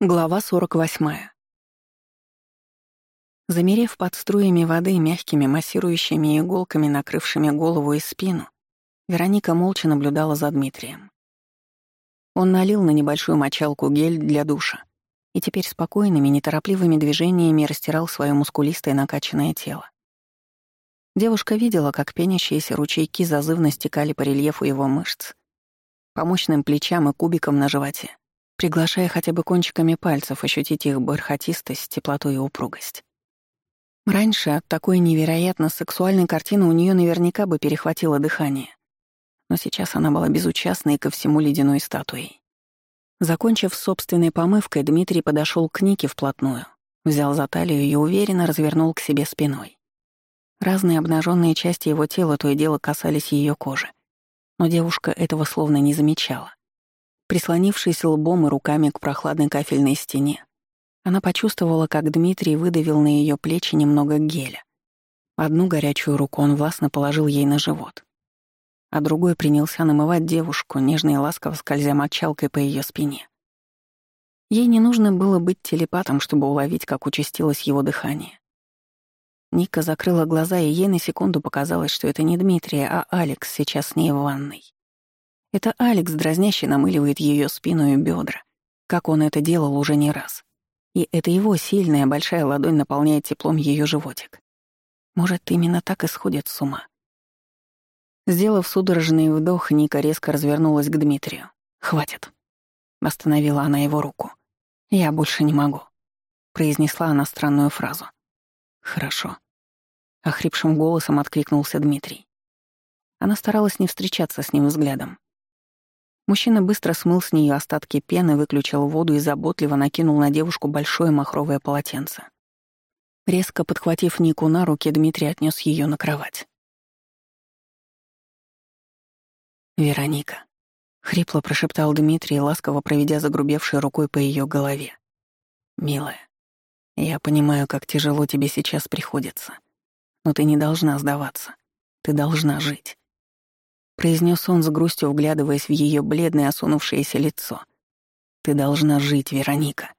Глава 48. Замерев под струями воды мягкими массирующими иголками, накрывшими голову и спину, Вероника молча наблюдала за Дмитрием. Он налил на небольшую мочалку гель для душа и теперь спокойными, неторопливыми движениями растирал свое мускулистое накачанное тело. Девушка видела, как пенящиеся ручейки зазывно стекали по рельефу его мышц, по мощным плечам и кубикам на животе приглашая хотя бы кончиками пальцев ощутить их бархатистость, теплоту и упругость. Раньше от такой невероятно сексуальной картины у нее наверняка бы перехватило дыхание. Но сейчас она была безучастной ко всему ледяной статуей. Закончив собственной помывкой, Дмитрий подошел к Нике вплотную, взял за талию и уверенно развернул к себе спиной. Разные обнаженные части его тела то и дело касались ее кожи, но девушка этого словно не замечала. Прислонившись лбом и руками к прохладной кафельной стене, она почувствовала, как Дмитрий выдавил на ее плечи немного геля. Одну горячую руку он властно положил ей на живот, а другой принялся намывать девушку, нежно и ласково скользя мочалкой по ее спине. Ей не нужно было быть телепатом, чтобы уловить, как участилось его дыхание. Ника закрыла глаза, и ей на секунду показалось, что это не Дмитрий, а Алекс сейчас с ней в ванной. Это Алекс дразняще намыливает ее спину и бедра, как он это делал уже не раз. И это его сильная большая ладонь наполняет теплом ее животик. Может, именно так и сходит с ума. Сделав судорожный вдох, Ника резко развернулась к Дмитрию. «Хватит». Остановила она его руку. «Я больше не могу», — произнесла она странную фразу. «Хорошо», — охрипшим голосом откликнулся Дмитрий. Она старалась не встречаться с ним взглядом. Мужчина быстро смыл с нее остатки пены, выключил воду и заботливо накинул на девушку большое махровое полотенце. Резко подхватив Нику на руки, Дмитрий отнес ее на кровать. «Вероника», — хрипло прошептал Дмитрий, ласково проведя загрубевшей рукой по ее голове. «Милая, я понимаю, как тяжело тебе сейчас приходится, но ты не должна сдаваться. Ты должна жить произнес он с грустью, вглядываясь в ее бледное осунувшееся лицо. «Ты должна жить, Вероника».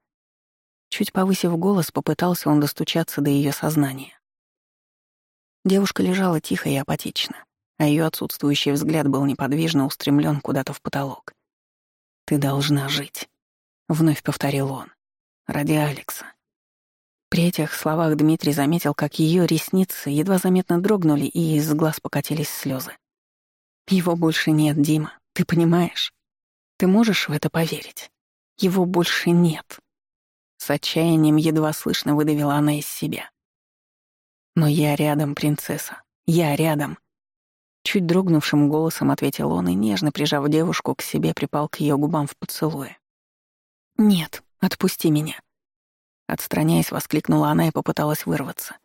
Чуть повысив голос, попытался он достучаться до ее сознания. Девушка лежала тихо и апатично, а ее отсутствующий взгляд был неподвижно устремлен куда-то в потолок. «Ты должна жить», — вновь повторил он, — «ради Алекса». При этих словах Дмитрий заметил, как ее ресницы едва заметно дрогнули и из глаз покатились слезы. Его больше нет, Дима, ты понимаешь? Ты можешь в это поверить? Его больше нет. С отчаянием едва слышно выдавила она из себя. Но я рядом, принцесса. Я рядом. Чуть дрогнувшим голосом ответил он и, нежно прижав девушку к себе, припал к ее губам в поцелуе. «Нет, отпусти меня!» Отстраняясь, воскликнула она и попыталась вырваться.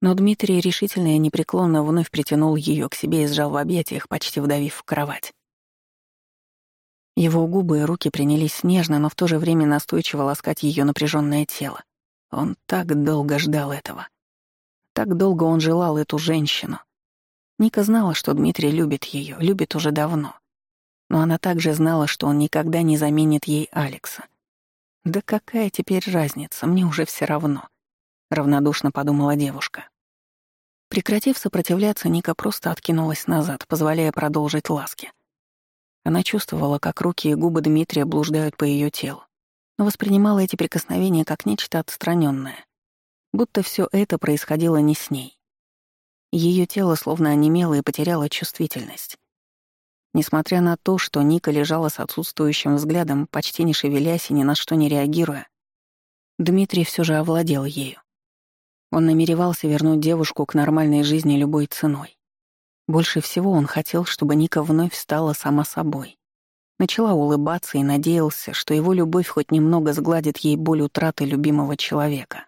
Но Дмитрий решительно и непреклонно вновь притянул ее к себе и сжал в объятиях, почти вдавив в кровать. Его губы и руки принялись нежно, но в то же время настойчиво ласкать ее напряженное тело. Он так долго ждал этого. Так долго он желал эту женщину. Ника знала, что Дмитрий любит ее, любит уже давно. Но она также знала, что он никогда не заменит ей Алекса. «Да какая теперь разница, мне уже все равно», — равнодушно подумала девушка. Прекратив сопротивляться, Ника просто откинулась назад, позволяя продолжить ласки. Она чувствовала, как руки и губы Дмитрия блуждают по ее телу, но воспринимала эти прикосновения как нечто отстраненное, будто все это происходило не с ней. Ее тело словно онемело и потеряло чувствительность. Несмотря на то, что Ника лежала с отсутствующим взглядом, почти не шевелясь и ни на что не реагируя, Дмитрий все же овладел ею. Он намеревался вернуть девушку к нормальной жизни любой ценой. Больше всего он хотел, чтобы Ника вновь стала сама собой. Начала улыбаться и надеялся, что его любовь хоть немного сгладит ей боль утраты любимого человека.